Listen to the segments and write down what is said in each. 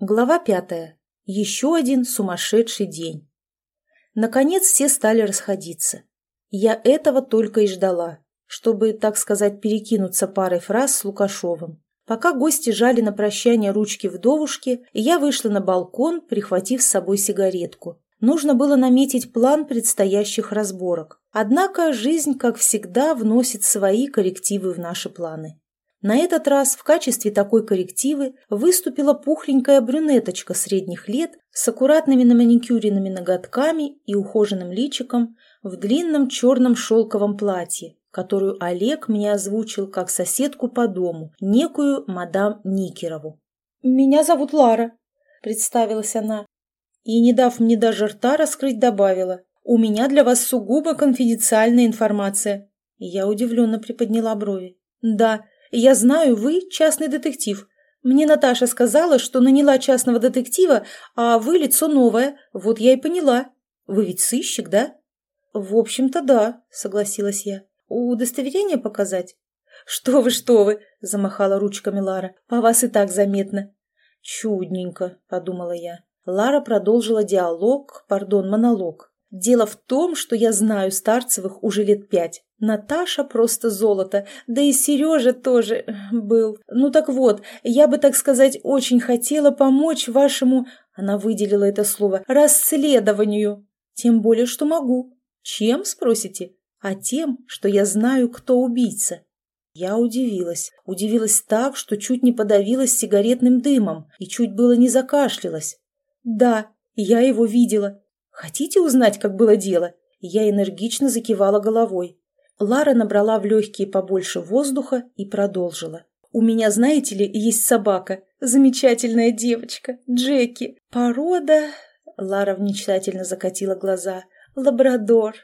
Глава пятая. Еще один сумасшедший день. Наконец все стали расходиться. Я этого только и ждала, чтобы, так сказать, перекинуться парой фраз с Лукашовым. Пока гости жали на прощание ручки вдовушки, я вышла на балкон, прихватив с собой сигаретку. Нужно было наметить план предстоящих разборок. Однако жизнь, как всегда, вносит свои коррективы в наши планы. На этот раз в качестве такой коррективы выступила пухленькая брюнеточка средних лет с аккуратными наманикюренными ноготками и ухоженным личиком в длинном черном шелковом платье, которую Олег мне озвучил как соседку по дому, некую мадам Никерову. «Меня зовут Лара», — представилась она, и, не дав мне даже рта раскрыть, добавила, «У меня для вас сугубо конфиденциальная информация». Я удивленно приподняла брови. «Да, я знаю, вы частный детектив. Мне Наташа сказала, что наняла частного детектива, а вы лицо новое. Вот я и поняла. Вы ведь сыщик, да? В общем-то, да, согласилась я. Удостоверение показать? Что вы, что вы, замахала ручками Лара. По вас и так заметно. Чудненько, подумала я. Лара продолжила диалог, пардон, монолог. Дело в том, что я знаю Старцевых уже лет пять. Наташа просто золото, да и Сережа тоже э, был. Ну так вот, я бы, так сказать, очень хотела помочь вашему, она выделила это слово, расследованию. Тем более, что могу. Чем, спросите? А тем, что я знаю, кто убийца. Я удивилась. Удивилась так, что чуть не подавилась сигаретным дымом и чуть было не закашлялась. Да, я его видела. Хотите узнать, как было дело? Я энергично закивала головой. Лара набрала в легкие побольше воздуха и продолжила. «У меня, знаете ли, есть собака. Замечательная девочка. Джеки. Порода...» Лара мечтательно закатила глаза. «Лабрадор.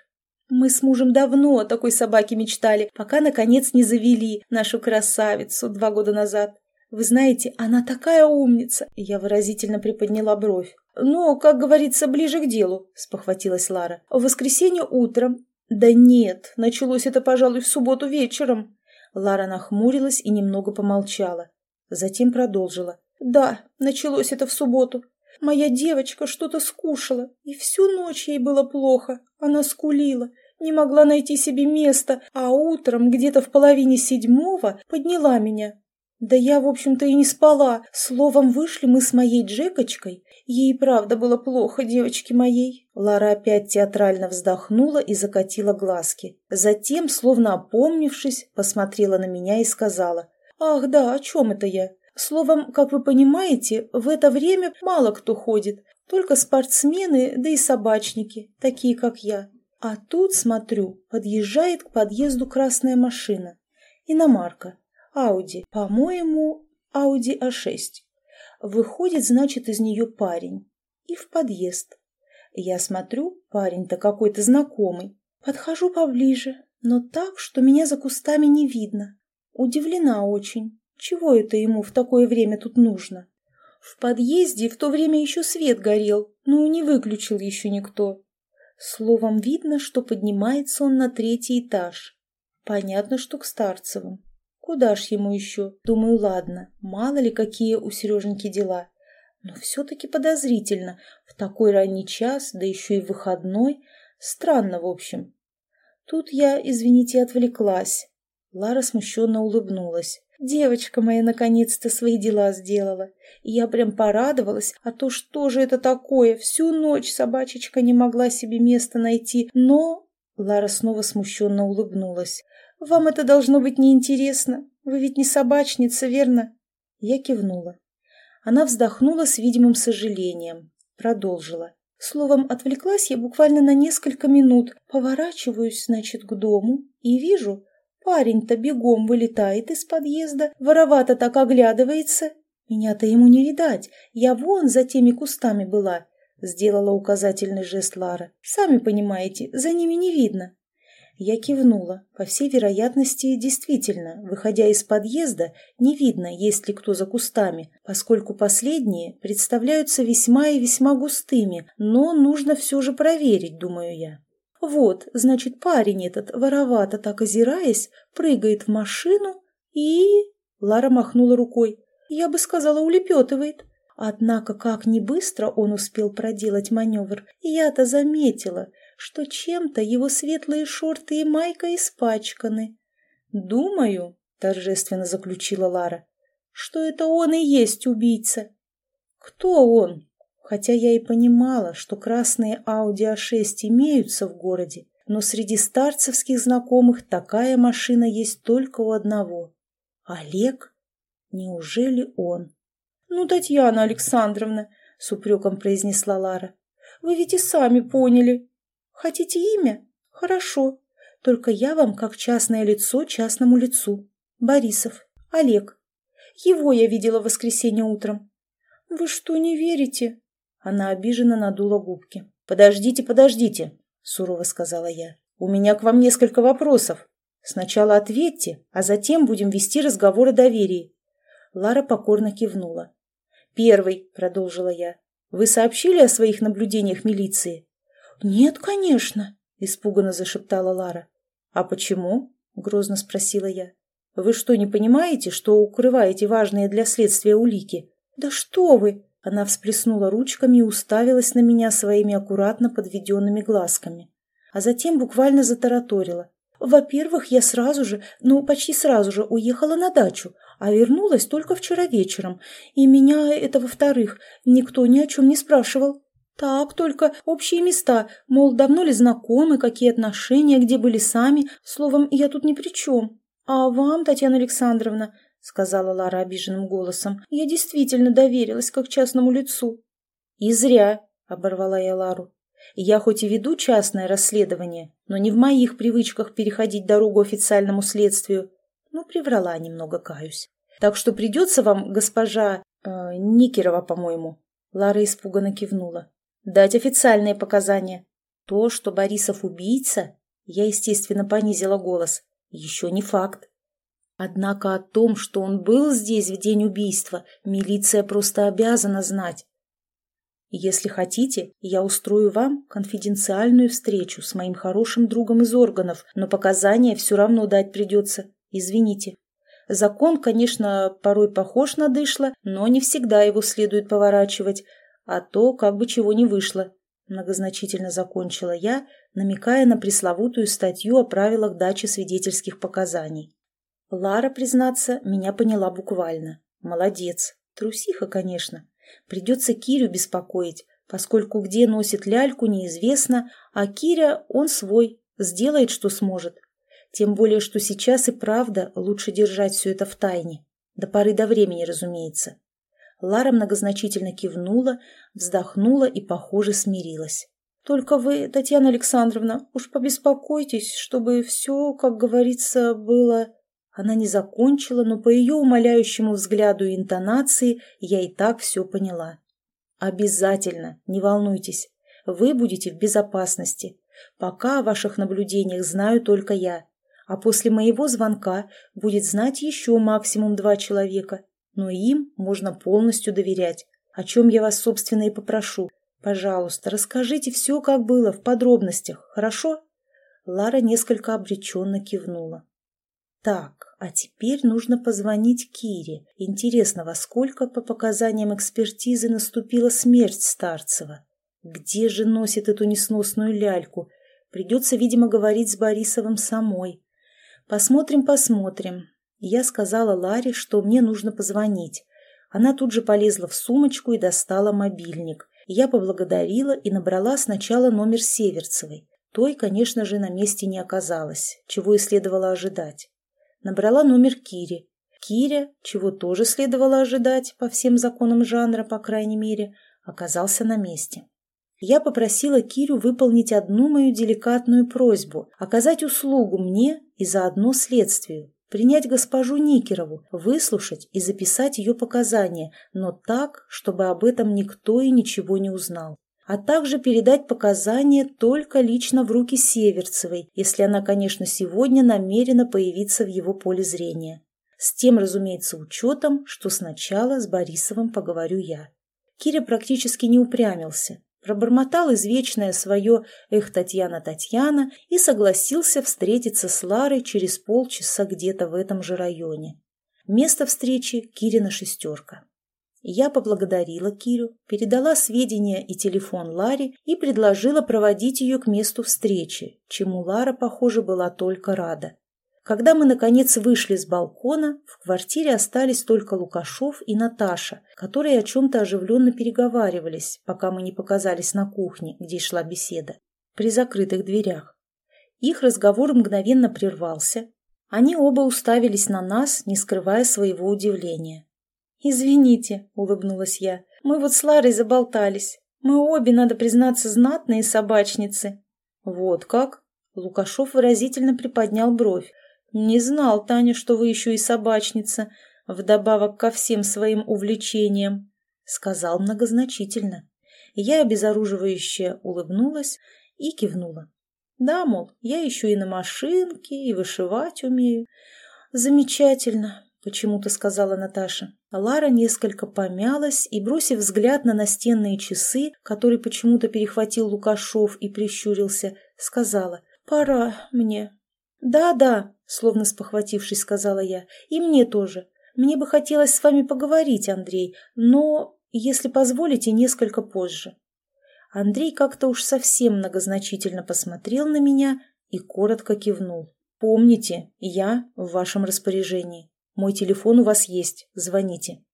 Мы с мужем давно о такой собаке мечтали, пока, наконец, не завели нашу красавицу два года назад. Вы знаете, она такая умница!» Я выразительно приподняла бровь. «Но, как говорится, ближе к делу», — спохватилась Лара. «В воскресенье утром «Да нет, началось это, пожалуй, в субботу вечером». Лара нахмурилась и немного помолчала. Затем продолжила. «Да, началось это в субботу. Моя девочка что-то скушала, и всю ночь ей было плохо. Она скулила, не могла найти себе места, а утром, где-то в половине седьмого, подняла меня. Да я, в общем-то, и не спала. Словом, вышли мы с моей Джекочкой. Ей правда было плохо, девочки моей. Лара опять театрально вздохнула и закатила глазки. Затем, словно опомнившись, посмотрела на меня и сказала. «Ах, да, о чем это я? Словом, как вы понимаете, в это время мало кто ходит. Только спортсмены, да и собачники, такие как я. А тут, смотрю, подъезжает к подъезду красная машина. Иномарка. Ауди. По-моему, Ауди А6. Выходит, значит, из нее парень. И в подъезд. Я смотрю, парень-то какой-то знакомый. Подхожу поближе, но так, что меня за кустами не видно. Удивлена очень. Чего это ему в такое время тут нужно? В подъезде в то время еще свет горел, но не выключил еще никто. Словом, видно, что поднимается он на третий этаж. Понятно, что к Старцевым. Куда ж ему еще? Думаю, ладно, мало ли какие у Сереженьки дела. Но все-таки подозрительно. В такой ранний час, да еще и выходной. Странно, в общем. Тут я, извините, отвлеклась. Лара смущенно улыбнулась. Девочка моя наконец-то свои дела сделала. И я прям порадовалась, а то что же это такое? Всю ночь собачечка не могла себе места найти, но... Лара снова смущенно улыбнулась. «Вам это должно быть неинтересно. Вы ведь не собачница, верно?» Я кивнула. Она вздохнула с видимым сожалением. Продолжила. Словом, отвлеклась я буквально на несколько минут. Поворачиваюсь, значит, к дому и вижу, парень-то бегом вылетает из подъезда, воровато так оглядывается. Меня-то ему не видать, я вон за теми кустами была. Сделала указательный жест Лара. Сами понимаете, за ними не видно. Я кивнула. По всей вероятности, действительно, выходя из подъезда, не видно, есть ли кто за кустами, поскольку последние представляются весьма и весьма густыми, но нужно все же проверить, думаю я. Вот, значит, парень этот, воровато так озираясь, прыгает в машину и... Лара махнула рукой. Я бы сказала, улепетывает. Однако, как не быстро он успел проделать маневр, я-то заметила, что чем-то его светлые шорты и майка испачканы. «Думаю», — торжественно заключила Лара, — «что это он и есть убийца». «Кто он?» Хотя я и понимала, что красные Audi A6 имеются в городе, но среди старцевских знакомых такая машина есть только у одного. Олег? Неужели он? «Ну, Татьяна Александровна», — с упреком произнесла Лара, — «вы ведь и сами поняли. Хотите имя? Хорошо. Только я вам как частное лицо частному лицу. Борисов. Олег. Его я видела в воскресенье утром». «Вы что, не верите?» Она обиженно надула губки. «Подождите, подождите», — сурово сказала я. «У меня к вам несколько вопросов. Сначала ответьте, а затем будем вести разговор о доверии». Лара покорно кивнула. «Первый», — продолжила я. «Вы сообщили о своих наблюдениях милиции?» «Нет, конечно», — испуганно зашептала Лара. «А почему?» — грозно спросила я. «Вы что, не понимаете, что укрываете важные для следствия улики?» «Да что вы!» Она всплеснула ручками и уставилась на меня своими аккуратно подведенными глазками. А затем буквально затараторила. «Во-первых, я сразу же, ну, почти сразу же уехала на дачу, а вернулась только вчера вечером. И меня, это во-вторых, никто ни о чем не спрашивал. Так, только общие места, мол, давно ли знакомы, какие отношения, где были сами. Словом, я тут ни при чем. А вам, Татьяна Александровна, — сказала Лара обиженным голосом. «Я действительно доверилась, как частному лицу». «И зря», — оборвала я Лару. «Я хоть и веду частное расследование, но не в моих привычках переходить дорогу официальному следствию. Ну, приврала немного, каюсь. Так что придется вам, госпожа... Э, Никерова, по-моему». Лара испуганно кивнула. «Дать официальные показания. То, что Борисов убийца...» Я, естественно, понизила голос. «Еще не факт. Однако о том, что он был здесь в день убийства, милиция просто обязана знать. Если хотите, я устрою вам конфиденциальную встречу с моим хорошим другом из органов, но показания все равно дать придется. Извините. Закон, конечно, порой похож на дышло, но не всегда его следует поворачивать, а то как бы чего не вышло. Многозначительно закончила я, намекая на пресловутую статью о правилах дачи свидетельских показаний. Лара, признаться, меня поняла буквально. Молодец. Трусиха, конечно. Придется Кирю беспокоить, поскольку где носит ляльку, неизвестно, а Киря, он свой, сделает, что сможет. Тем более, что сейчас и правда лучше держать все это в тайне. До поры до времени, разумеется. Лара многозначительно кивнула, вздохнула и, похоже, смирилась. «Только вы, Татьяна Александровна, уж побеспокойтесь, чтобы все, как говорится, было...» Она не закончила, но по ее умоляющему взгляду и интонации я и так все поняла. «Обязательно, не волнуйтесь. Вы будете в безопасности. Пока о ваших наблюдениях знаю только я. А после моего звонка будет знать еще максимум два человека. Но им можно полностью доверять, о чем я вас, собственно, и попрошу. Пожалуйста, расскажите все, как было, в подробностях, хорошо?» Лара несколько обреченно кивнула. Так, а теперь нужно позвонить Кире. Интересно, во сколько по показаниям экспертизы наступила смерть Старцева? Где же носит эту несносную ляльку? Придется, видимо, говорить с Борисовым самой. Посмотрим, посмотрим. Я сказала Ларе, что мне нужно позвонить. Она тут же полезла в сумочку и достала мобильник. Я поблагодарила и набрала сначала номер Северцевой. Той, конечно же, на месте не оказалось, чего и следовало ожидать. Набрала номер Кири. Киря, чего тоже следовало ожидать по всем законам жанра, по крайней мере, оказался на месте. Я попросила Кирю выполнить одну мою деликатную просьбу – оказать услугу мне и заодно следствию, принять госпожу Никерову, выслушать и записать ее показания, но так, чтобы об этом никто и ничего не узнал а также передать показания только лично в руки Северцевой, если она, конечно, сегодня намерена появиться в его поле зрения. С тем, разумеется, учетом, что сначала с Борисовым поговорю я. Киря практически не упрямился, пробормотал извечное свое «Эх, Татьяна, Татьяна» и согласился встретиться с Ларой через полчаса где-то в этом же районе. Место встречи – Кирина шестерка. Я поблагодарила Кирю, передала сведения и телефон Ларе и предложила проводить ее к месту встречи, чему Лара, похоже, была только рада. Когда мы, наконец, вышли с балкона, в квартире остались только Лукашов и Наташа, которые о чем-то оживленно переговаривались, пока мы не показались на кухне, где шла беседа, при закрытых дверях. Их разговор мгновенно прервался. Они оба уставились на нас, не скрывая своего удивления. «Извините», — улыбнулась я, — «мы вот с Ларой заболтались. Мы обе, надо признаться, знатные собачницы». «Вот как?» — Лукашов выразительно приподнял бровь. «Не знал, Таня, что вы еще и собачница, вдобавок ко всем своим увлечениям», — сказал многозначительно. Я обезоруживающе улыбнулась и кивнула. «Да, мол, я еще и на машинке, и вышивать умею». «Замечательно», — почему-то сказала Наташа. Лара несколько помялась и, бросив взгляд на настенные часы, который почему-то перехватил Лукашов и прищурился, сказала «Пора мне». «Да-да», — словно спохватившись, сказала я, — «и мне тоже. Мне бы хотелось с вами поговорить, Андрей, но, если позволите, несколько позже». Андрей как-то уж совсем многозначительно посмотрел на меня и коротко кивнул. «Помните, я в вашем распоряжении. Мой телефон у вас есть, звоните».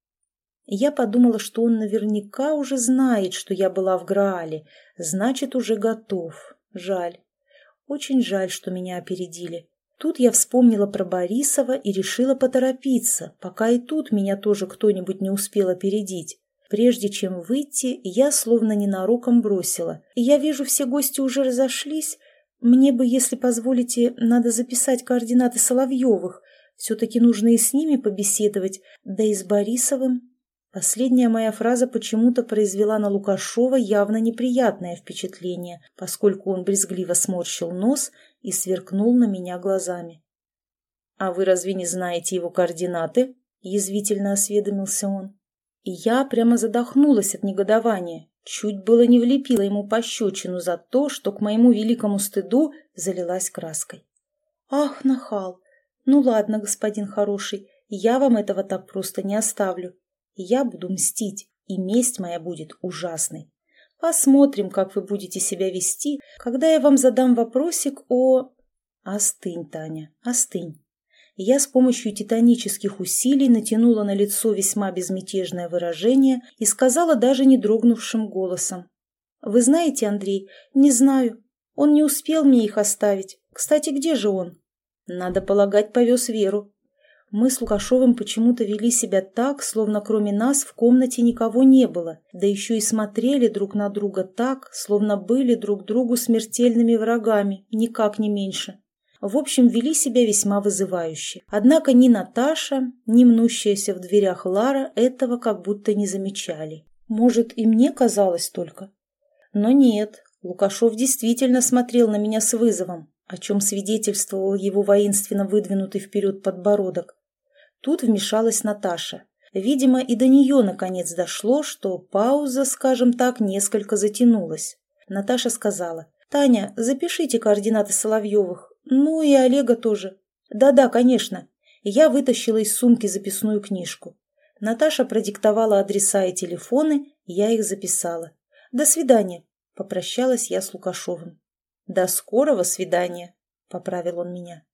Я подумала, что он наверняка уже знает, что я была в Граале, значит, уже готов. Жаль. Очень жаль, что меня опередили. Тут я вспомнила про Борисова и решила поторопиться, пока и тут меня тоже кто-нибудь не успел опередить. Прежде чем выйти, я словно ненароком бросила. Я вижу, все гости уже разошлись. Мне бы, если позволите, надо записать координаты Соловьевых. Все-таки нужно и с ними побеседовать, да и с Борисовым. Последняя моя фраза почему-то произвела на Лукашова явно неприятное впечатление, поскольку он брезгливо сморщил нос и сверкнул на меня глазами. «А вы разве не знаете его координаты?» – язвительно осведомился он. И я прямо задохнулась от негодования, чуть было не влепила ему пощечину за то, что к моему великому стыду залилась краской. «Ах, нахал! Ну ладно, господин хороший, я вам этого так просто не оставлю. Я буду мстить, и месть моя будет ужасной. Посмотрим, как вы будете себя вести, когда я вам задам вопросик о... Остынь, Таня, остынь. Я с помощью титанических усилий натянула на лицо весьма безмятежное выражение и сказала даже не дрогнувшим голосом. «Вы знаете, Андрей, не знаю. Он не успел мне их оставить. Кстати, где же он?» «Надо полагать, повез Веру. Мы с Лукашовым почему-то вели себя так, словно кроме нас в комнате никого не было, да еще и смотрели друг на друга так, словно были друг другу смертельными врагами, никак не меньше. В общем, вели себя весьма вызывающе. Однако ни Наташа, ни мнущаяся в дверях Лара этого как будто не замечали. Может, и мне казалось только. Но нет, Лукашов действительно смотрел на меня с вызовом, о чем свидетельствовал его воинственно выдвинутый вперед подбородок. Тут вмешалась Наташа. Видимо, и до нее наконец дошло, что пауза, скажем так, несколько затянулась. Наташа сказала, «Таня, запишите координаты Соловьевых. Ну и Олега тоже». «Да-да, конечно». Я вытащила из сумки записную книжку. Наташа продиктовала адреса и телефоны, я их записала. «До свидания», — попрощалась я с Лукашовым. «До скорого свидания», — поправил он меня.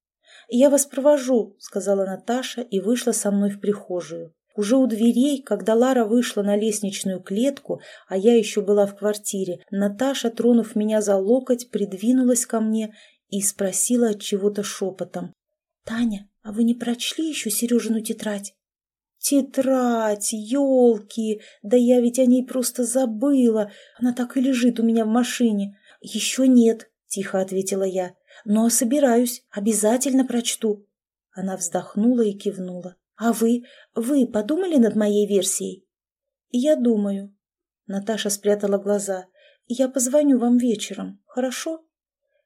«Я вас провожу», — сказала Наташа и вышла со мной в прихожую. Уже у дверей, когда Лара вышла на лестничную клетку, а я еще была в квартире, Наташа, тронув меня за локоть, придвинулась ко мне и спросила от чего-то шепотом. «Таня, а вы не прочли еще Сережину тетрадь?» «Тетрадь, елки! Да я ведь о ней просто забыла! Она так и лежит у меня в машине!» «Еще нет», — тихо ответила я но собираюсь, обязательно прочту». Она вздохнула и кивнула. «А вы? Вы подумали над моей версией?» «Я думаю». Наташа спрятала глаза. «Я позвоню вам вечером, хорошо?»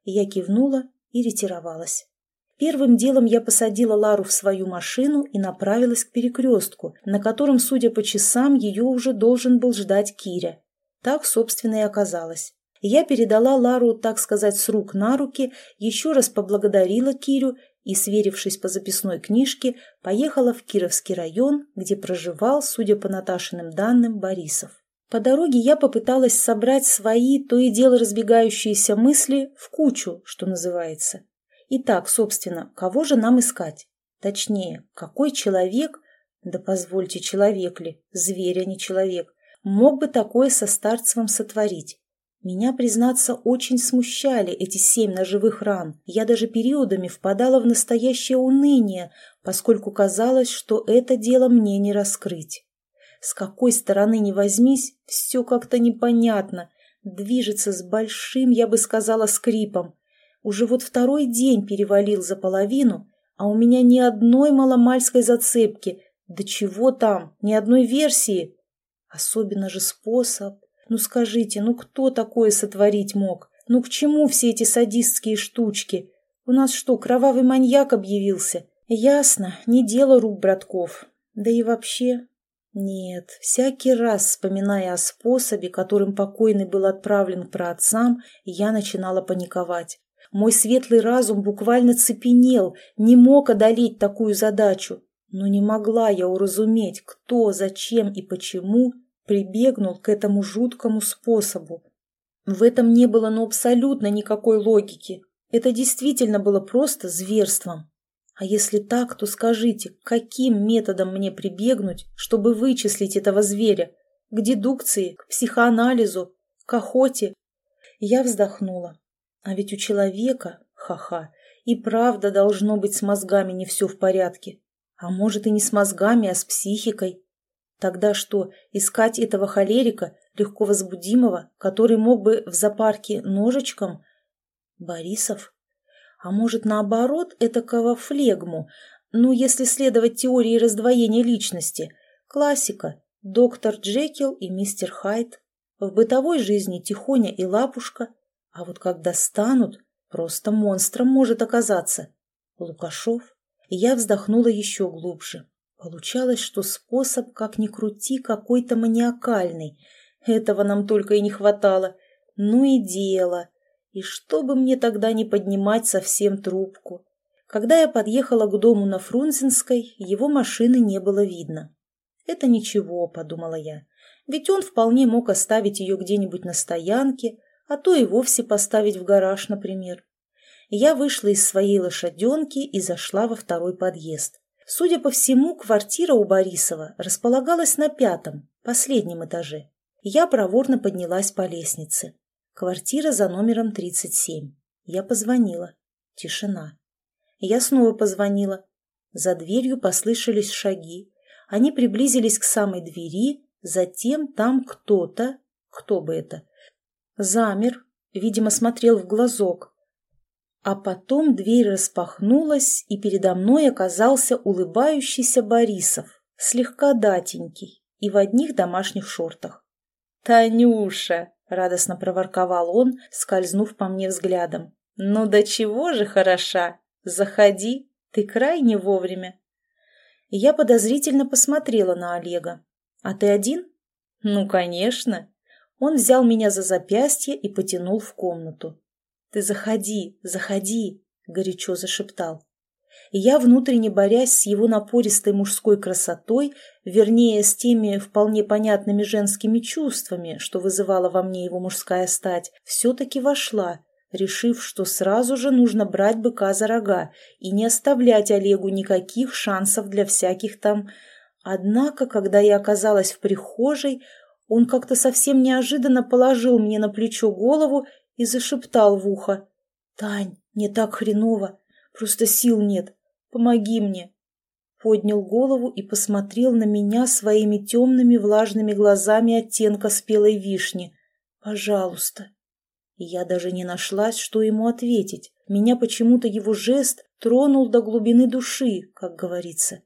Я кивнула и ретировалась. Первым делом я посадила Лару в свою машину и направилась к перекрестку, на котором, судя по часам, ее уже должен был ждать Киря. Так, собственно, и оказалось. Я передала Лару, так сказать, с рук на руки, еще раз поблагодарила Кирю и, сверившись по записной книжке, поехала в Кировский район, где проживал, судя по Наташиным данным, Борисов. По дороге я попыталась собрать свои, то и дело разбегающиеся мысли в кучу, что называется. Итак, собственно, кого же нам искать? Точнее, какой человек, да позвольте, человек ли, зверь, а не человек, мог бы такое со Старцевым сотворить? Меня, признаться, очень смущали эти семь ножевых ран. Я даже периодами впадала в настоящее уныние, поскольку казалось, что это дело мне не раскрыть. С какой стороны ни возьмись, все как-то непонятно. Движется с большим, я бы сказала, скрипом. Уже вот второй день перевалил за половину, а у меня ни одной маломальской зацепки. Да чего там, ни одной версии. Особенно же способ. Ну скажите, ну кто такое сотворить мог? Ну к чему все эти садистские штучки? У нас что, кровавый маньяк объявился? Ясно, не дело рук братков. Да и вообще... Нет, всякий раз, вспоминая о способе, которым покойный был отправлен к праотцам, я начинала паниковать. Мой светлый разум буквально цепенел, не мог одолеть такую задачу. Но не могла я уразуметь, кто, зачем и почему прибегнул к этому жуткому способу. В этом не было ну абсолютно никакой логики. Это действительно было просто зверством. А если так, то скажите, каким методом мне прибегнуть, чтобы вычислить этого зверя? К дедукции, к психоанализу, к охоте? Я вздохнула. А ведь у человека, ха-ха, и правда должно быть с мозгами не все в порядке. А может и не с мозгами, а с психикой. Тогда что, искать этого холерика, легко возбудимого, который мог бы в зоопарке ножичком? Борисов? А может, наоборот, этакого флегму? Ну, если следовать теории раздвоения личности. Классика. Доктор Джекил и мистер Хайд. В бытовой жизни Тихоня и Лапушка. А вот когда станут, просто монстром может оказаться. Лукашов. я вздохнула еще глубже. Получалось, что способ, как ни крути, какой-то маниакальный. Этого нам только и не хватало. Ну и дело. И чтобы мне тогда не поднимать совсем трубку. Когда я подъехала к дому на Фрунзенской, его машины не было видно. «Это ничего», — подумала я, — «ведь он вполне мог оставить ее где-нибудь на стоянке, а то и вовсе поставить в гараж, например». Я вышла из своей лошаденки и зашла во второй подъезд. Судя по всему, квартира у Борисова располагалась на пятом, последнем этаже. Я проворно поднялась по лестнице. Квартира за номером 37. Я позвонила. Тишина. Я снова позвонила. За дверью послышались шаги. Они приблизились к самой двери, затем там кто-то, кто бы это, замер, видимо, смотрел в глазок, а потом дверь распахнулась, и передо мной оказался улыбающийся Борисов, слегка датенький и в одних домашних шортах. «Танюша!» — радостно проворковал он, скользнув по мне взглядом. «Ну до чего же хороша! Заходи, ты крайне вовремя!» Я подозрительно посмотрела на Олега. «А ты один?» «Ну, конечно!» Он взял меня за запястье и потянул в комнату. «Ты заходи, заходи!» — горячо зашептал. Я, внутренне борясь с его напористой мужской красотой, вернее, с теми вполне понятными женскими чувствами, что вызывала во мне его мужская стать, все-таки вошла, решив, что сразу же нужно брать быка за рога и не оставлять Олегу никаких шансов для всяких там... Однако, когда я оказалась в прихожей, он как-то совсем неожиданно положил мне на плечо голову и зашептал в ухо. «Тань, мне так хреново, просто сил нет, помоги мне». Поднял голову и посмотрел на меня своими темными влажными глазами оттенка спелой вишни. «Пожалуйста». И я даже не нашлась, что ему ответить. Меня почему-то его жест тронул до глубины души, как говорится.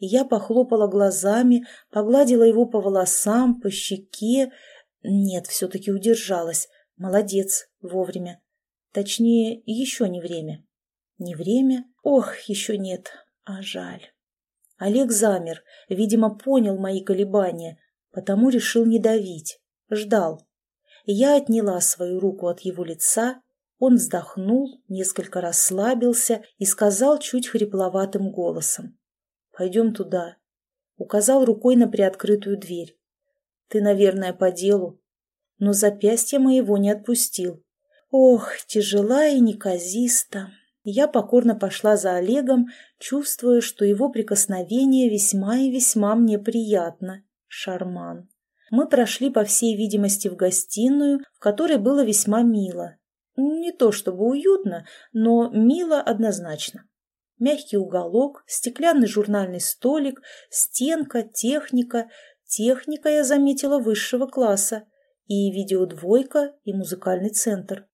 И я похлопала глазами, погладила его по волосам, по щеке. Нет, все-таки удержалась. Молодец, вовремя. Точнее, еще не время. Не время? Ох, еще нет. А жаль. Олег замер, видимо, понял мои колебания, потому решил не давить. Ждал. Я отняла свою руку от его лица, Он вздохнул, несколько расслабился и сказал чуть хрипловатым голосом. «Пойдем туда». Указал рукой на приоткрытую дверь. «Ты, наверное, по делу». Но запястье моего не отпустил. Ох, тяжела и неказиста. Я покорно пошла за Олегом, чувствуя, что его прикосновение весьма и весьма мне приятно. Шарман. Мы прошли, по всей видимости, в гостиную, в которой было весьма мило. Не то чтобы уютно, но мило однозначно. Мягкий уголок, стеклянный журнальный столик, стенка, техника. Техника я заметила высшего класса. И видеодвойка, и музыкальный центр.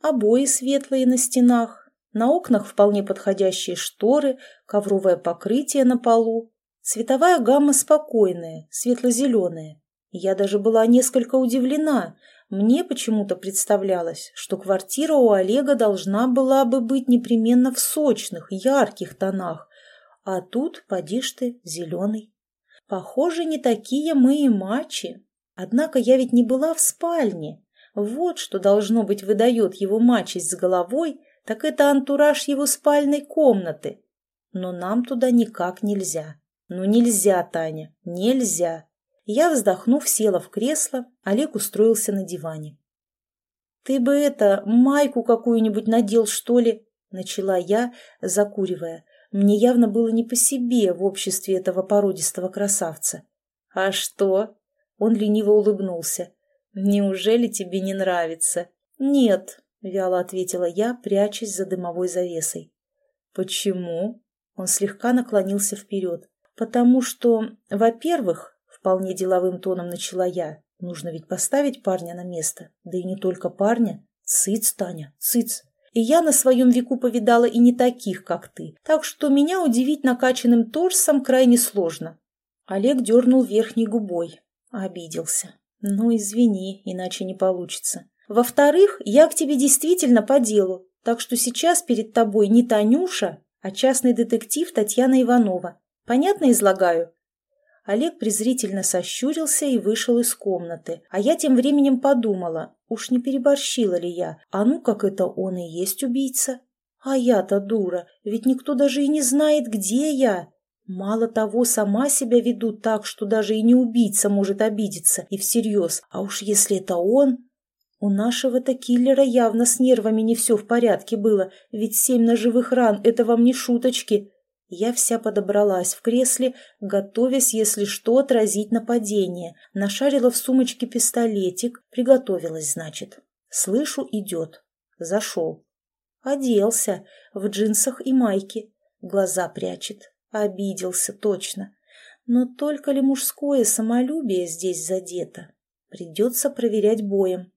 Обои светлые на стенах, на окнах вполне подходящие шторы, ковровое покрытие на полу. Цветовая гамма спокойная, светло-зеленая. Я даже была несколько удивлена. Мне почему-то представлялось, что квартира у Олега должна была бы быть непременно в сочных, ярких тонах. А тут, поди ж ты, зеленый. Похоже, не такие мы и мачи. Однако я ведь не была в спальне. Вот что должно быть выдает его мачесть с головой, так это антураж его спальной комнаты. Но нам туда никак нельзя. Ну нельзя, Таня, нельзя. Я, вздохнув, села в кресло, Олег устроился на диване. «Ты бы это, майку какую-нибудь надел, что ли?» — начала я, закуривая. Мне явно было не по себе в обществе этого породистого красавца. «А что?» — он лениво улыбнулся. «Неужели тебе не нравится?» «Нет», — вяло ответила я, прячась за дымовой завесой. «Почему?» Он слегка наклонился вперед. «Потому что, во-первых, Вполне деловым тоном начала я. Нужно ведь поставить парня на место. Да и не только парня. Цыц, Таня, цыц. И я на своем веку повидала и не таких, как ты. Так что меня удивить накачанным торсом крайне сложно. Олег дернул верхней губой. Обиделся. Ну, извини, иначе не получится. Во-вторых, я к тебе действительно по делу. Так что сейчас перед тобой не Танюша, а частный детектив Татьяна Иванова. Понятно излагаю? Олег презрительно сощурился и вышел из комнаты, а я тем временем подумала, уж не переборщила ли я, а ну как это он и есть убийца. А я-то дура, ведь никто даже и не знает, где я. Мало того, сама себя веду так, что даже и не убийца может обидеться, и всерьез, а уж если это он... У нашего-то киллера явно с нервами не все в порядке было, ведь семь ножевых ран — это вам не шуточки. Я вся подобралась в кресле, готовясь, если что, отразить нападение. Нашарила в сумочке пистолетик, приготовилась, значит. Слышу, идет. Зашел. Оделся, в джинсах и майке. Глаза прячет. Обиделся, точно. Но только ли мужское самолюбие здесь задето? Придется проверять боем.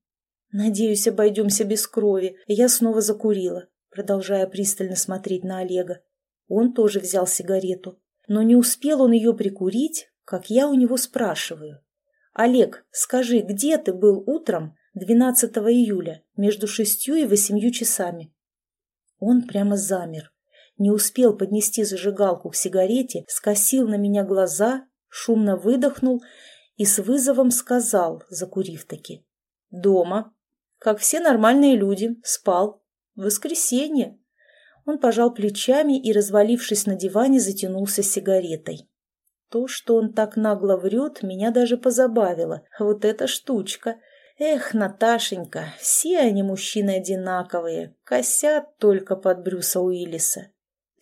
Надеюсь, обойдемся без крови. Я снова закурила, продолжая пристально смотреть на Олега. Он тоже взял сигарету. Но не успел он ее прикурить, как я у него спрашиваю. «Олег, скажи, где ты был утром 12 июля между шестью и восемью часами?» Он прямо замер. Не успел поднести зажигалку к сигарете, скосил на меня глаза, шумно выдохнул и с вызовом сказал, закурив таки. «Дома. Как все нормальные люди. Спал. Воскресенье. Он пожал плечами и, развалившись на диване, затянулся сигаретой. То, что он так нагло врет, меня даже позабавило. Вот эта штучка. Эх, Наташенька, все они мужчины одинаковые, косят только под Брюса Уиллиса.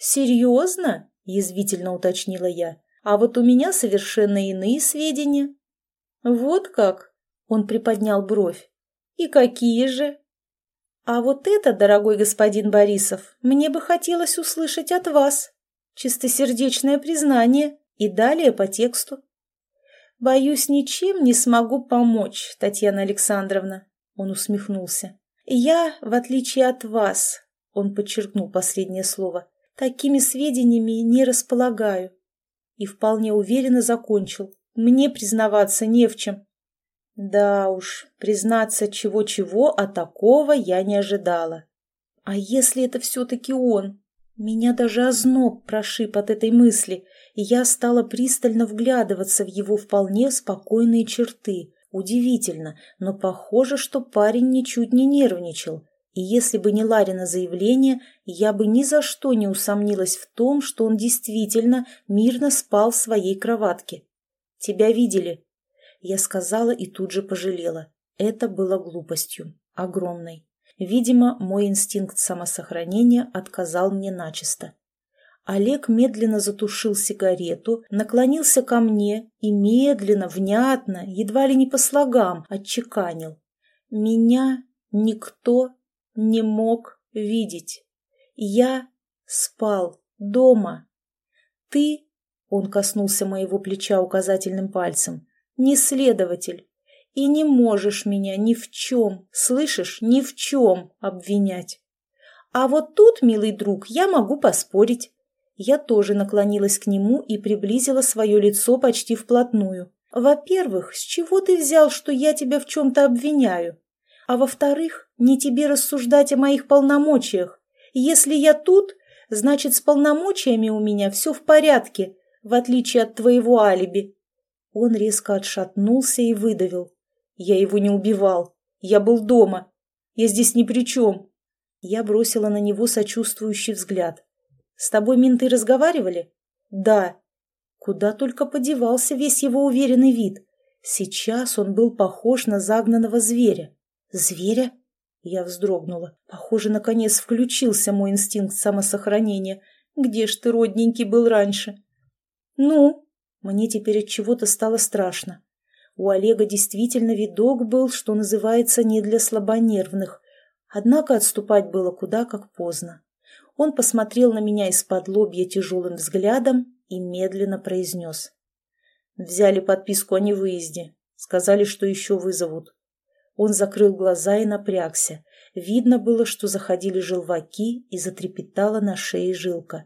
«Серьезно?» – язвительно уточнила я. «А вот у меня совершенно иные сведения». «Вот как?» – он приподнял бровь. «И какие же?» А вот это, дорогой господин Борисов, мне бы хотелось услышать от вас. Чистосердечное признание и далее по тексту. Боюсь, ничем не смогу помочь, Татьяна Александровна. Он усмехнулся. Я, в отличие от вас, он подчеркнул последнее слово, такими сведениями не располагаю. И вполне уверенно закончил. Мне признаваться не в чем. Да уж, признаться чего-чего, а такого я не ожидала. А если это все-таки он? Меня даже озноб прошиб от этой мысли, и я стала пристально вглядываться в его вполне спокойные черты. Удивительно, но похоже, что парень ничуть не нервничал, И если бы не Ларина заявление, я бы ни за что не усомнилась в том, что он действительно мирно спал в своей кроватке. «Тебя видели?» Я сказала и тут же пожалела. Это было глупостью. Огромной. Видимо, мой инстинкт самосохранения отказал мне начисто. Олег медленно затушил сигарету, наклонился ко мне и медленно, внятно, едва ли не по слогам, отчеканил. Меня никто не мог видеть. Я спал дома. Ты, он коснулся моего плеча указательным пальцем, не следователь и не можешь меня ни в чем, слышишь, ни в чем обвинять. А вот тут, милый друг, я могу поспорить. Я тоже наклонилась к нему и приблизила свое лицо почти вплотную. Во-первых, с чего ты взял, что я тебя в чем-то обвиняю? А во-вторых, не тебе рассуждать о моих полномочиях. Если я тут, значит, с полномочиями у меня все в порядке, в отличие от твоего алиби. Он резко отшатнулся и выдавил. Я его не убивал. Я был дома. Я здесь ни при чем. Я бросила на него сочувствующий взгляд. С тобой менты разговаривали? Да. Куда только подевался весь его уверенный вид. Сейчас он был похож на загнанного зверя. Зверя? Я вздрогнула. Похоже, наконец включился мой инстинкт самосохранения. Где ж ты, родненький, был раньше? Ну? Мне теперь от чего-то стало страшно. У Олега действительно видок был, что называется, не для слабонервных. Однако отступать было куда как поздно. Он посмотрел на меня из-под лобья тяжелым взглядом и медленно произнес. «Взяли подписку о невыезде. Сказали, что еще вызовут». Он закрыл глаза и напрягся. Видно было, что заходили желваки и затрепетала на шее жилка.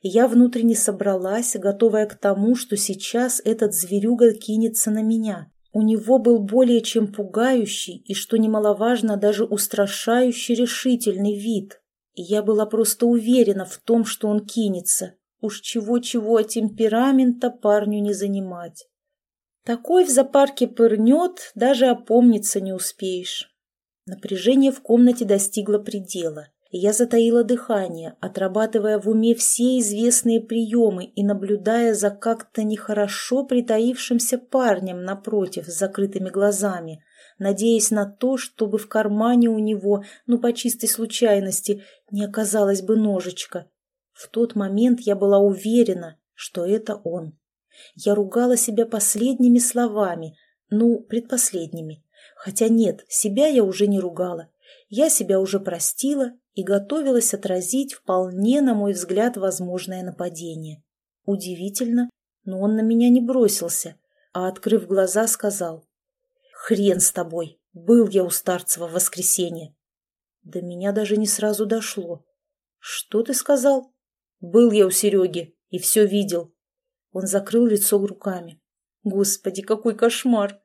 Я внутренне собралась, готовая к тому, что сейчас этот зверюга кинется на меня. У него был более чем пугающий и, что немаловажно, даже устрашающий решительный вид. Я была просто уверена в том, что он кинется. Уж чего-чего, темперамента парню не занимать. Такой в зоопарке пырнет, даже опомниться не успеешь. Напряжение в комнате достигло предела я затаила дыхание, отрабатывая в уме все известные приемы и наблюдая за как-то нехорошо притаившимся парнем напротив с закрытыми глазами, надеясь на то, чтобы в кармане у него, ну по чистой случайности, не оказалось бы ножичка. В тот момент я была уверена, что это он. Я ругала себя последними словами, ну, предпоследними. Хотя нет, себя я уже не ругала. Я себя уже простила и готовилась отразить вполне, на мой взгляд, возможное нападение. Удивительно, но он на меня не бросился, а, открыв глаза, сказал «Хрен с тобой! Был я у Старцева в воскресенье!» До меня даже не сразу дошло. «Что ты сказал?» «Был я у Сереги и все видел». Он закрыл лицо руками. «Господи, какой кошмар!»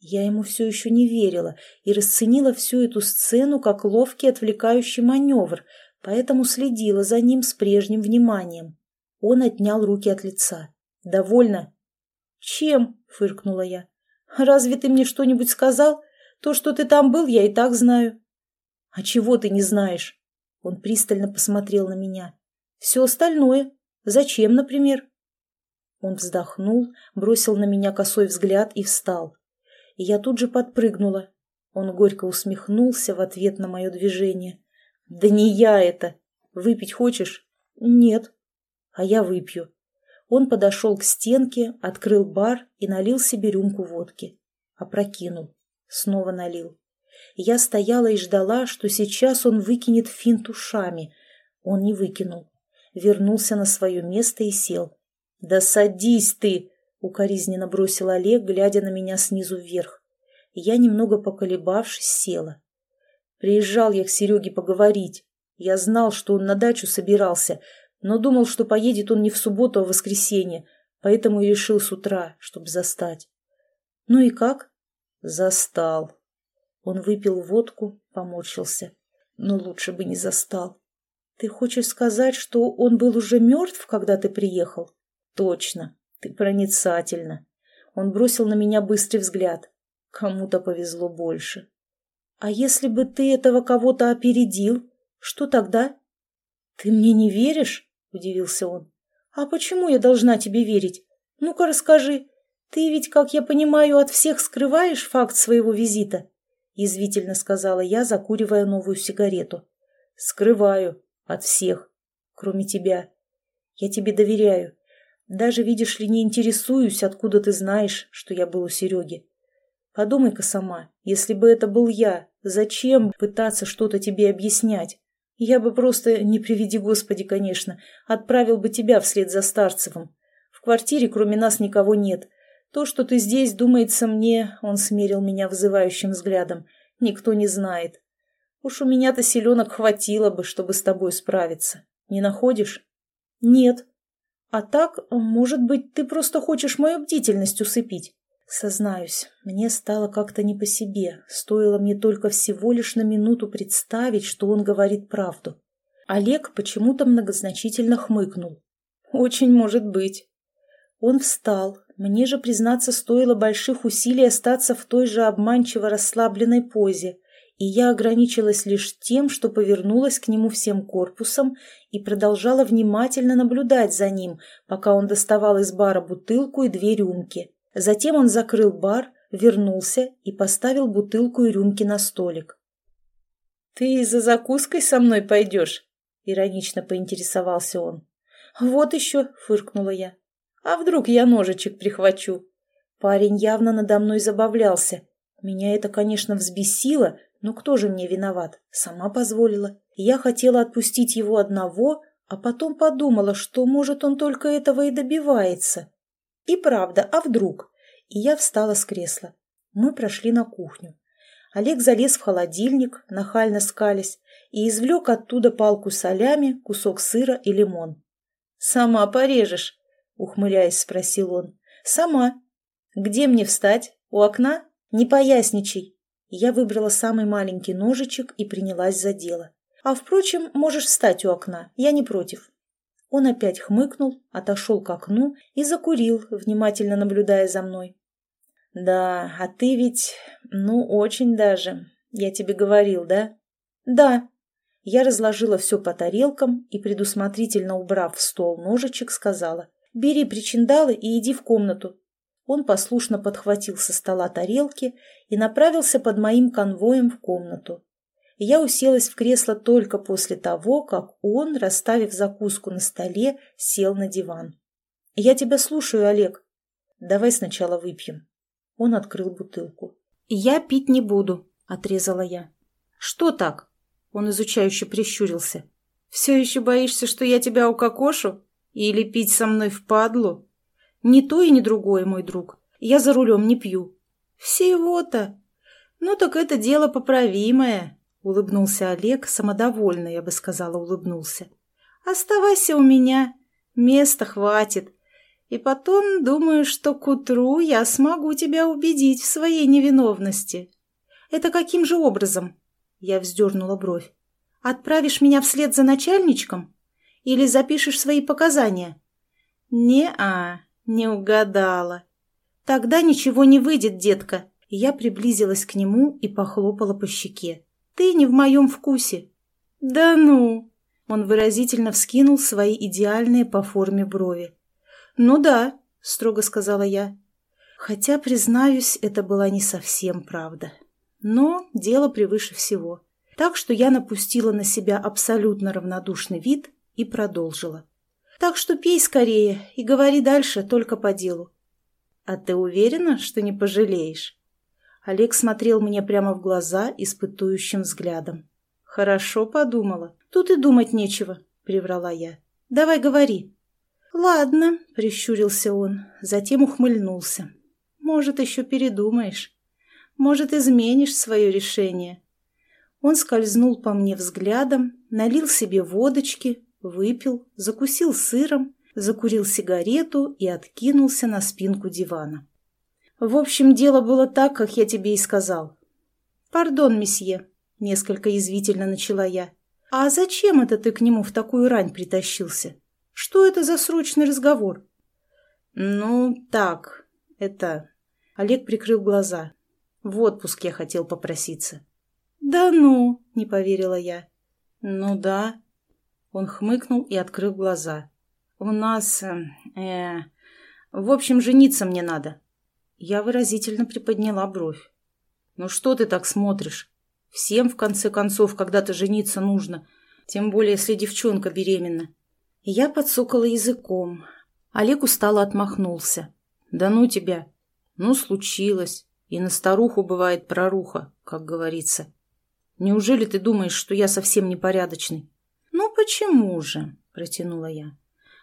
Я ему все еще не верила и расценила всю эту сцену как ловкий отвлекающий маневр, поэтому следила за ним с прежним вниманием. Он отнял руки от лица. «Довольно?» «Чем?» — фыркнула я. «Разве ты мне что-нибудь сказал? То, что ты там был, я и так знаю». «А чего ты не знаешь?» Он пристально посмотрел на меня. «Все остальное. Зачем, например?» Он вздохнул, бросил на меня косой взгляд и встал я тут же подпрыгнула. Он горько усмехнулся в ответ на мое движение. «Да не я это! Выпить хочешь?» «Нет». «А я выпью». Он подошел к стенке, открыл бар и налил себе рюмку водки. Опрокинул. Снова налил. Я стояла и ждала, что сейчас он выкинет финт ушами. Он не выкинул. Вернулся на свое место и сел. «Да садись ты!» укоризненно бросил Олег, глядя на меня снизу вверх. Я, немного поколебавшись, села. Приезжал я к Сереге поговорить. Я знал, что он на дачу собирался, но думал, что поедет он не в субботу, а в воскресенье, поэтому и решил с утра, чтобы застать. Ну и как? Застал. Он выпил водку, поморщился. Но лучше бы не застал. Ты хочешь сказать, что он был уже мертв, когда ты приехал? Точно. Ты проницательна. Он бросил на меня быстрый взгляд. Кому-то повезло больше. А если бы ты этого кого-то опередил, что тогда? Ты мне не веришь? Удивился он. А почему я должна тебе верить? Ну-ка расскажи. Ты ведь, как я понимаю, от всех скрываешь факт своего визита? Язвительно сказала я, закуривая новую сигарету. Скрываю. От всех. Кроме тебя. Я тебе доверяю. Даже, видишь ли, не интересуюсь, откуда ты знаешь, что я был у Сереги. Подумай-ка сама, если бы это был я, зачем пытаться что-то тебе объяснять? Я бы просто, не приведи Господи, конечно, отправил бы тебя вслед за Старцевым. В квартире кроме нас никого нет. То, что ты здесь, думается мне, он смерил меня вызывающим взглядом, никто не знает. Уж у меня-то селенок хватило бы, чтобы с тобой справиться. Не находишь? Нет. А так, может быть, ты просто хочешь мою бдительность усыпить? Сознаюсь, мне стало как-то не по себе, стоило мне только всего лишь на минуту представить, что он говорит правду. Олег почему-то многозначительно хмыкнул. «Очень может быть». Он встал, мне же, признаться, стоило больших усилий остаться в той же обманчиво расслабленной позе, и я ограничилась лишь тем, что повернулась к нему всем корпусом и продолжала внимательно наблюдать за ним, пока он доставал из бара бутылку и две рюмки. Затем он закрыл бар, вернулся и поставил бутылку и рюмки на столик. «Ты за закуской со мной пойдешь?» — иронично поинтересовался он. «Вот еще», — фыркнула я. «А вдруг я ножичек прихвачу?» Парень явно надо мной забавлялся. Меня это, конечно, взбесило, но кто же мне виноват? Сама позволила. Я хотела отпустить его одного, а потом подумала, что, может, он только этого и добивается. И правда, а вдруг? И я встала с кресла. Мы прошли на кухню. Олег залез в холодильник, нахально скались, и извлек оттуда палку солями, кусок сыра и лимон. «Сама порежешь?» — ухмыляясь, спросил он. «Сама. Где мне встать? У окна? Не поясничай». Я выбрала самый маленький ножичек и принялась за дело. «А, впрочем, можешь встать у окна, я не против». Он опять хмыкнул, отошел к окну и закурил, внимательно наблюдая за мной. «Да, а ты ведь... ну, очень даже. Я тебе говорил, да?» «Да». Я разложила все по тарелкам и, предусмотрительно убрав в стол ножичек, сказала, «Бери причиндалы и иди в комнату». Он послушно подхватил со стола тарелки и направился под моим конвоем в комнату я уселась в кресло только после того, как он, расставив закуску на столе, сел на диван. «Я тебя слушаю, Олег. Давай сначала выпьем». Он открыл бутылку. «Я пить не буду», — отрезала я. «Что так?» Он изучающе прищурился. «Все еще боишься, что я тебя укокошу? Или пить со мной впадлу?» «Ни то и ни другое, мой друг. Я за рулем не пью». «Всего-то? Ну так это дело поправимое», Улыбнулся Олег, самодовольно, я бы сказала, улыбнулся. «Оставайся у меня, места хватит. И потом, думаю, что к утру я смогу тебя убедить в своей невиновности». «Это каким же образом?» Я вздернула бровь. «Отправишь меня вслед за начальничком? Или запишешь свои показания?» «Не-а, не угадала. Тогда ничего не выйдет, детка». Я приблизилась к нему и похлопала по щеке. Ты не в моем вкусе». «Да ну!» Он выразительно вскинул свои идеальные по форме брови. «Ну да», — строго сказала я. Хотя, признаюсь, это была не совсем правда. Но дело превыше всего. Так что я напустила на себя абсолютно равнодушный вид и продолжила. «Так что пей скорее и говори дальше только по делу». «А ты уверена, что не пожалеешь?» Олег смотрел мне прямо в глаза испытующим взглядом. «Хорошо подумала. Тут и думать нечего», — приврала я. «Давай говори». «Ладно», — прищурился он, затем ухмыльнулся. «Может, еще передумаешь. Может, изменишь свое решение». Он скользнул по мне взглядом, налил себе водочки, выпил, закусил сыром, закурил сигарету и откинулся на спинку дивана. В общем, дело было так, как я тебе и сказал. «Пардон, месье», — несколько язвительно начала я. «А зачем это ты к нему в такую рань притащился? Что это за срочный разговор?» «Ну, так, это...» Олег прикрыл глаза. «В отпуск я хотел попроситься». «Да ну!» — не поверила я. «Ну да». Он хмыкнул и открыл глаза. «У нас... Э, э, в общем, жениться мне надо». Я выразительно приподняла бровь. «Ну что ты так смотришь? Всем, в конце концов, когда-то жениться нужно, тем более, если девчонка беременна». Я подсокала языком. Олег устало отмахнулся. «Да ну тебя! Ну, случилось. И на старуху бывает проруха, как говорится. Неужели ты думаешь, что я совсем непорядочный?» «Ну почему же?» – протянула я.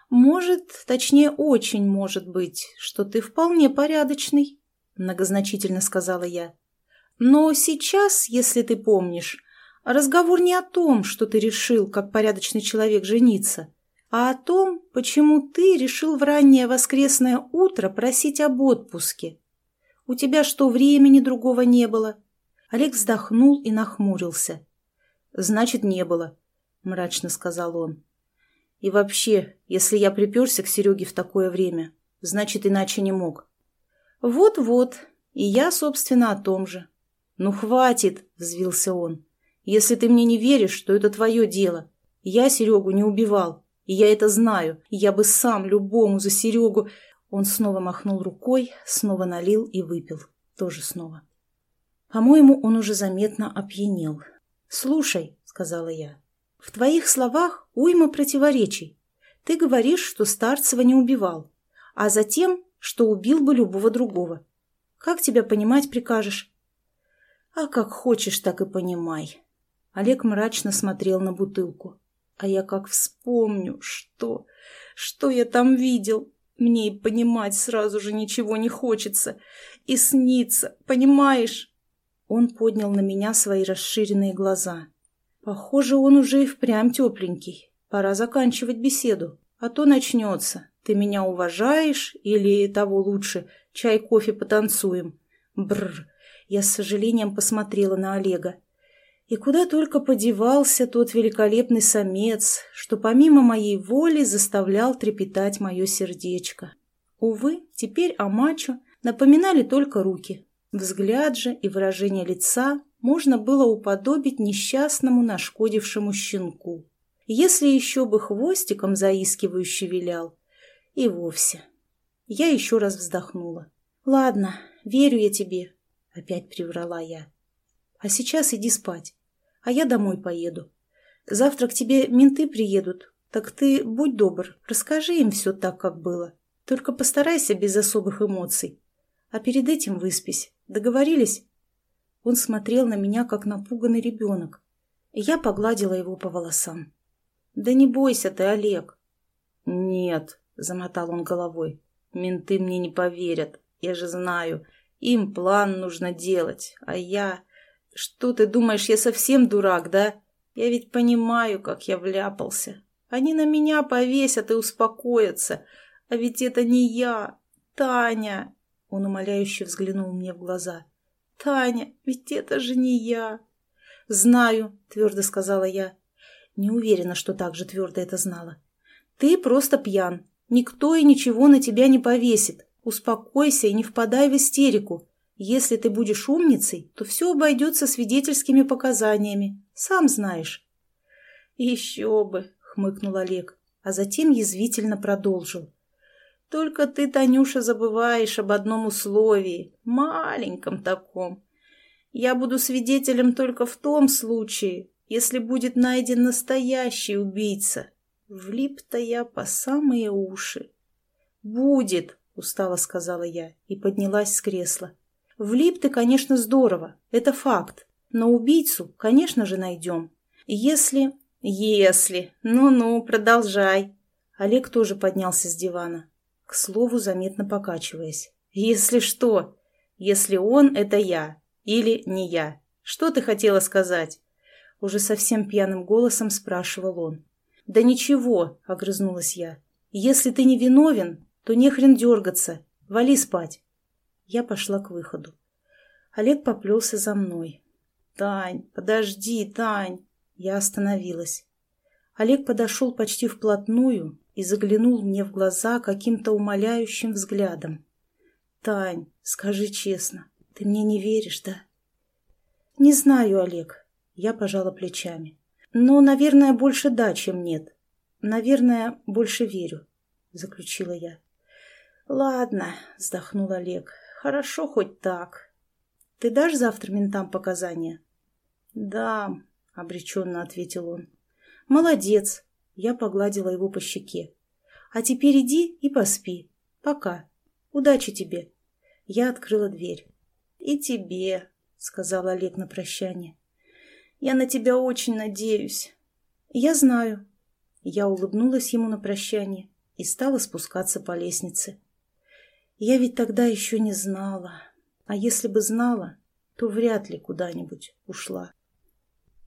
«Может, точнее, очень может быть, что ты вполне порядочный», – многозначительно сказала я. «Но сейчас, если ты помнишь, разговор не о том, что ты решил, как порядочный человек, жениться, а о том, почему ты решил в раннее воскресное утро просить об отпуске. У тебя что, времени другого не было?» Олег вздохнул и нахмурился. «Значит, не было», — мрачно сказал он. И вообще, если я приперся к Сереге в такое время, значит, иначе не мог. Вот-вот, и я, собственно, о том же. Ну, хватит, взвился он. Если ты мне не веришь, то это твое дело. Я Серегу не убивал, и я это знаю, я бы сам любому за Серегу... Он снова махнул рукой, снова налил и выпил. Тоже снова. По-моему, он уже заметно опьянел. «Слушай», — сказала я, в твоих словах уйма противоречий. Ты говоришь, что Старцева не убивал, а затем, что убил бы любого другого. Как тебя понимать прикажешь? А как хочешь, так и понимай. Олег мрачно смотрел на бутылку. А я как вспомню, что... Что я там видел? Мне и понимать сразу же ничего не хочется. И снится, понимаешь? Он поднял на меня свои расширенные глаза. Похоже, он уже и впрямь тепленький. Пора заканчивать беседу, а то начнется. Ты меня уважаешь или, того лучше, чай-кофе потанцуем? Бррр. Я с сожалением посмотрела на Олега. И куда только подевался тот великолепный самец, что помимо моей воли заставлял трепетать мое сердечко. Увы, теперь о мачо напоминали только руки. Взгляд же и выражение лица можно было уподобить несчастному нашкодившему щенку. Если еще бы хвостиком заискивающе вилял. И вовсе. Я еще раз вздохнула. «Ладно, верю я тебе», — опять приврала я. «А сейчас иди спать, а я домой поеду. Завтра к тебе менты приедут, так ты, будь добр, расскажи им все так, как было. Только постарайся без особых эмоций. А перед этим выспись. Договорились?» Он смотрел на меня, как напуганный ребенок. Я погладила его по волосам. «Да не бойся ты, Олег!» «Нет», — замотал он головой. «Менты мне не поверят. Я же знаю. Им план нужно делать. А я... Что ты думаешь, я совсем дурак, да? Я ведь понимаю, как я вляпался. Они на меня повесят и успокоятся. А ведь это не я. Таня!» Он умоляюще взглянул мне в глаза. «Таня, ведь это же не я!» «Знаю», — твердо сказала я. Не уверена, что так же твердо это знала. «Ты просто пьян. Никто и ничего на тебя не повесит. Успокойся и не впадай в истерику. Если ты будешь умницей, то все обойдется свидетельскими показаниями. Сам знаешь». «Еще бы», — хмыкнул Олег, а затем язвительно продолжил. Только ты, Танюша, забываешь об одном условии, маленьком таком. Я буду свидетелем только в том случае, если будет найден настоящий убийца. Влип-то я по самые уши. «Будет», — устало сказала я и поднялась с кресла. «Влип ты, конечно, здорово, это факт. Но убийцу, конечно же, найдем. Если...» «Если... Ну-ну, продолжай». Олег тоже поднялся с дивана к слову заметно покачиваясь. «Если что, если он — это я, или не я, что ты хотела сказать?» Уже совсем пьяным голосом спрашивал он. «Да ничего», — огрызнулась я. «Если ты не виновен, то не хрен дергаться. Вали спать». Я пошла к выходу. Олег поплелся за мной. «Тань, подожди, Тань!» Я остановилась. Олег подошел почти вплотную и заглянул мне в глаза каким-то умоляющим взглядом. «Тань, скажи честно, ты мне не веришь, да?» «Не знаю, Олег. Я пожала плечами. «Ну, наверное, больше да, чем нет. Наверное, больше верю», — заключила я. «Ладно», — вздохнул Олег. «Хорошо хоть так. Ты дашь завтра ментам показания?» «Да», — обреченно ответил он. «Молодец», — я погладила его по щеке. «А теперь иди и поспи. Пока. Удачи тебе». Я открыла дверь. «И тебе», — сказал Олег на прощание. «Я на тебя очень надеюсь». «Я знаю». Я улыбнулась ему на прощание и стала спускаться по лестнице. Я ведь тогда еще не знала. А если бы знала, то вряд ли куда-нибудь ушла.